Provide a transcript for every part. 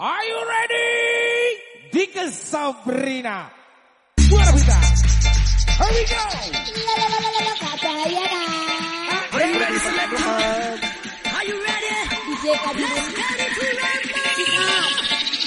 Are you ready? Diga Sabrina. Suena pita. Here we go. Are you ready, Selector? Are you ready? Let's get it to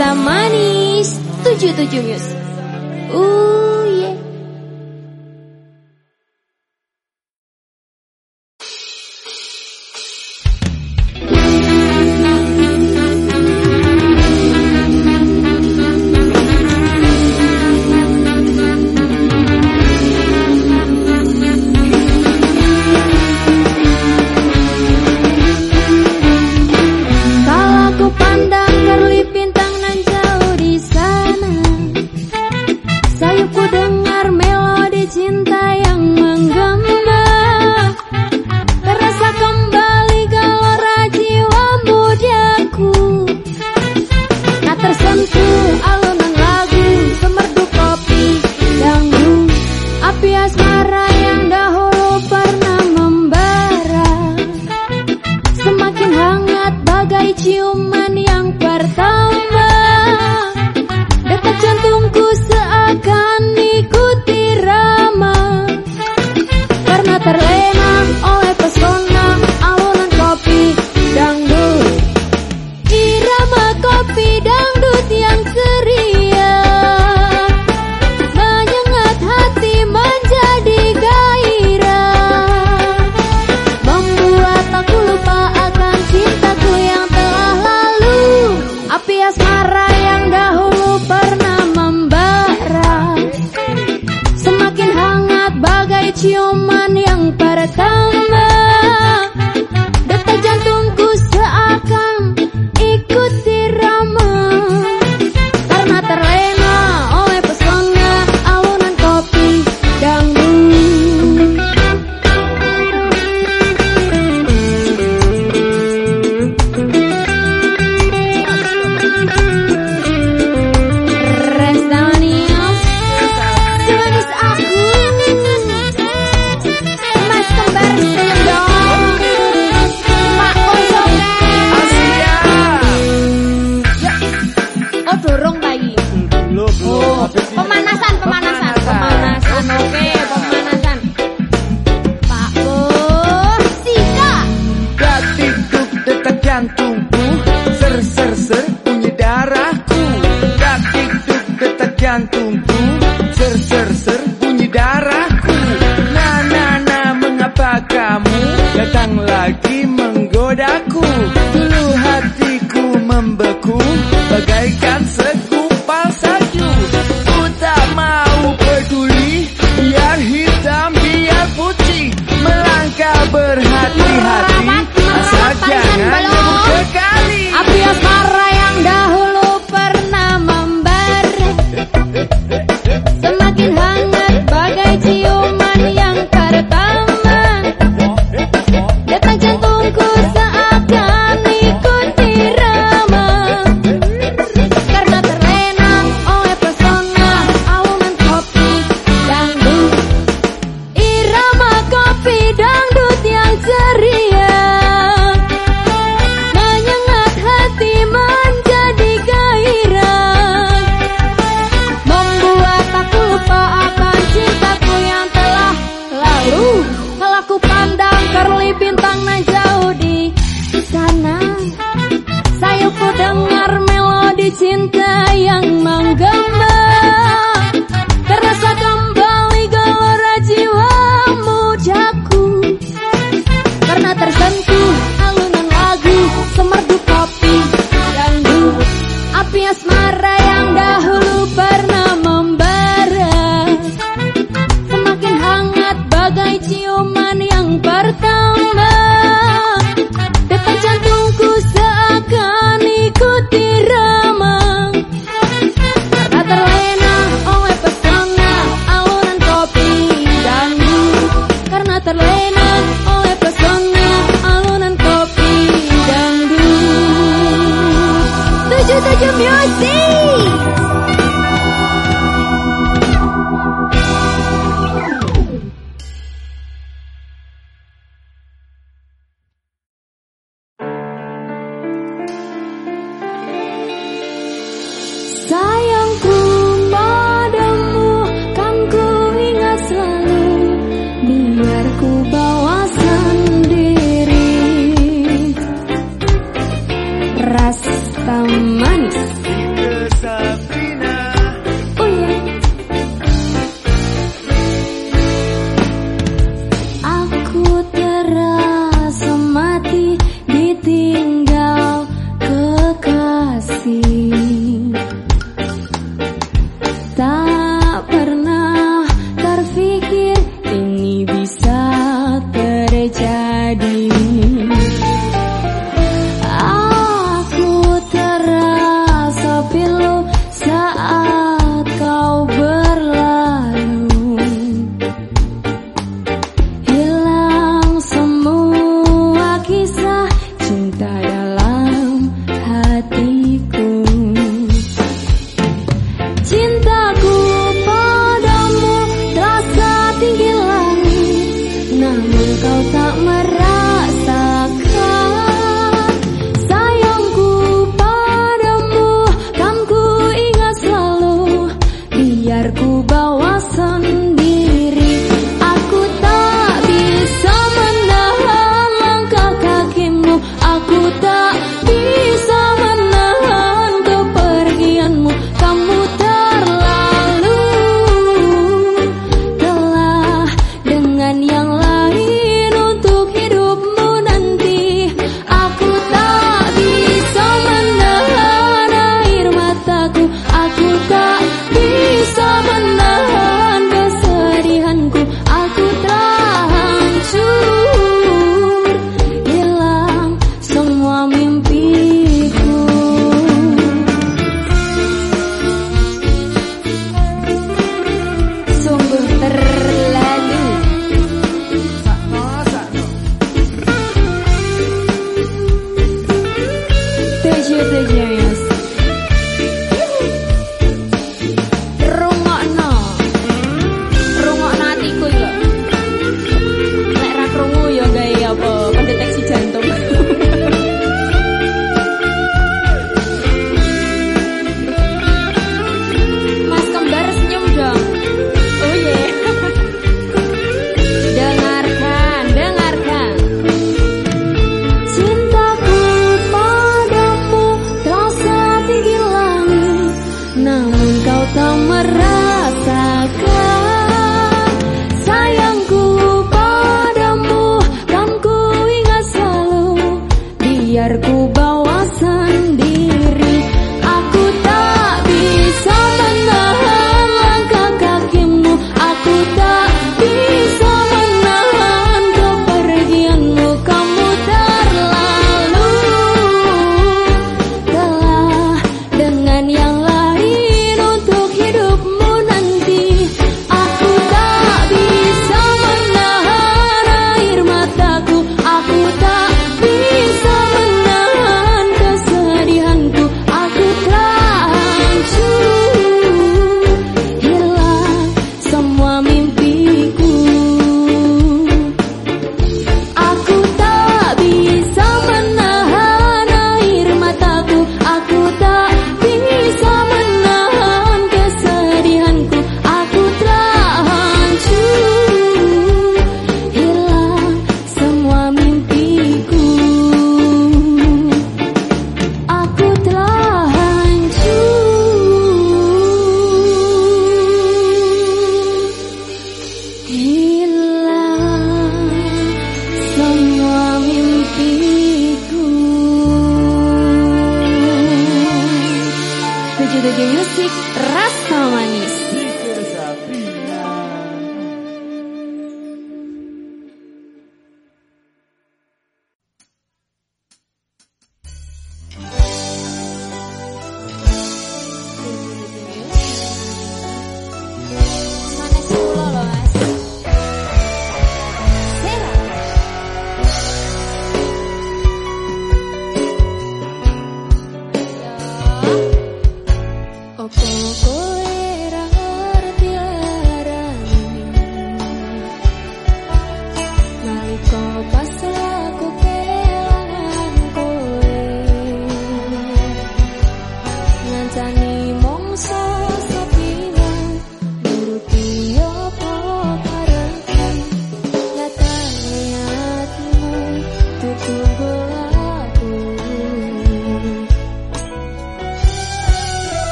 Rasa manis 77 Muse. cantum.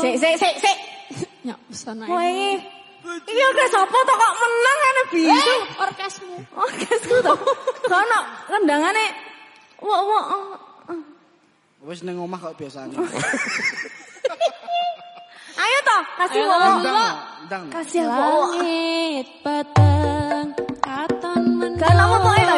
sik saya sik sik. Ya pesana. Woi. ini orkes apa to kok menang ana bisu? Eh, orkesmu. Orkesku to. Kono kendangane wok wok. Oh, oh. wes ning omah kok biasanya. Ayo toh, kasih wok wok. Kasih wok wok. Langit peteng katon menang. Kan apa poe to?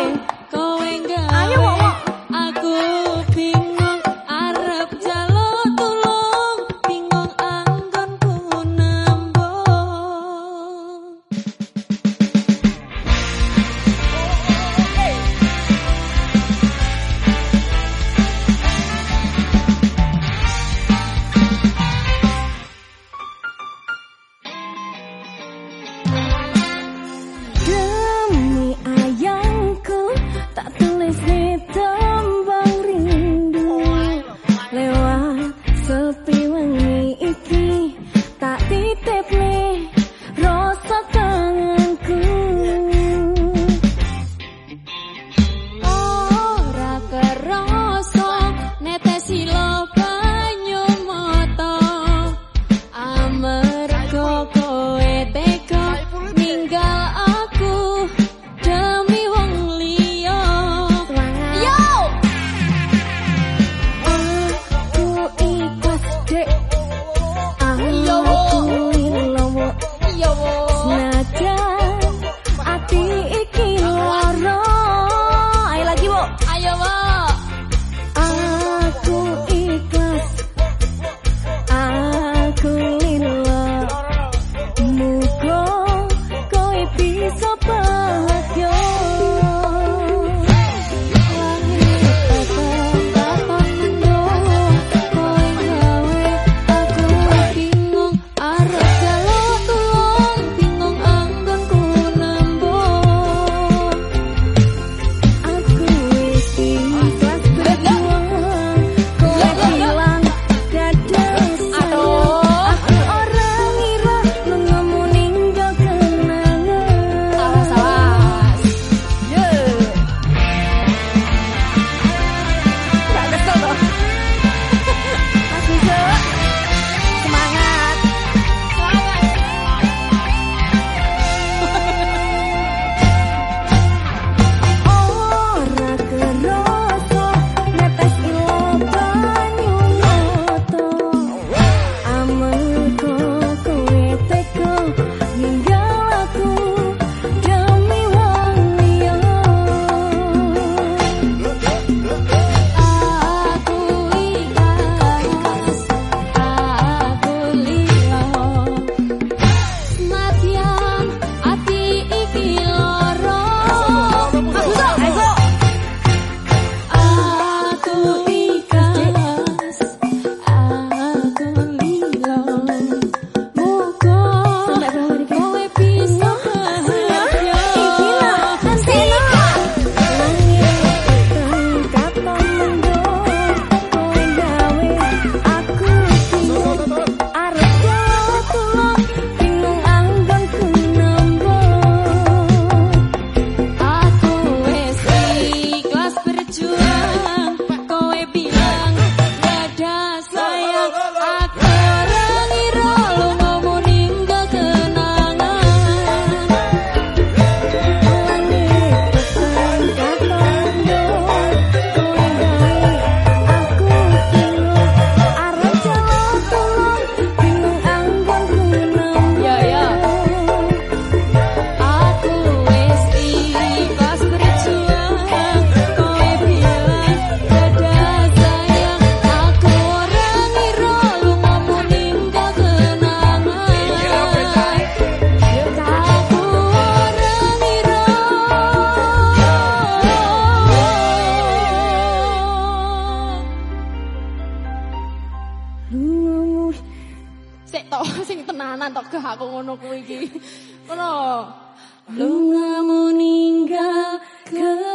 Agah aku ngono kuwi iki. Ngono. Lunga meninggal ke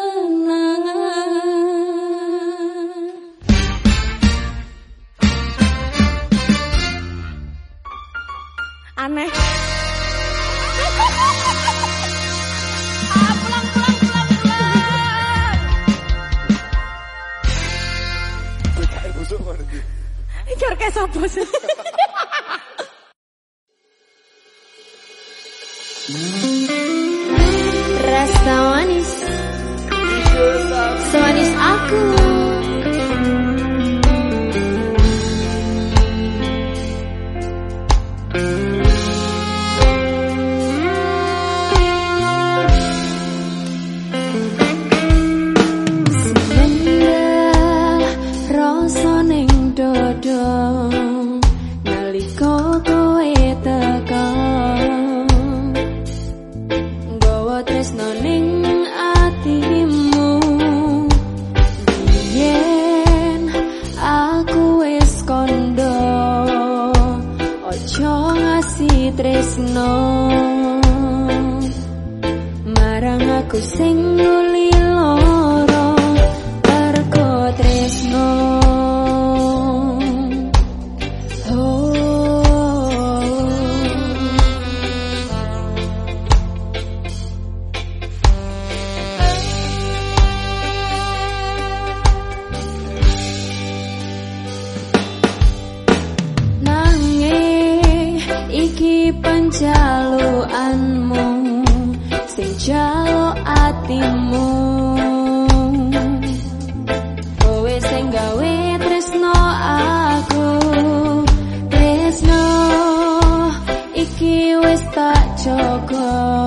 chocó.